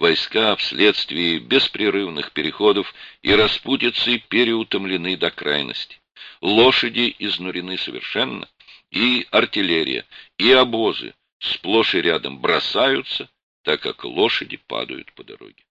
Войска вследствие беспрерывных переходов и распутицы переутомлены до крайности. Лошади изнурены совершенно, и артиллерия, и обозы сплошь и рядом бросаются, так как лошади падают по дороге.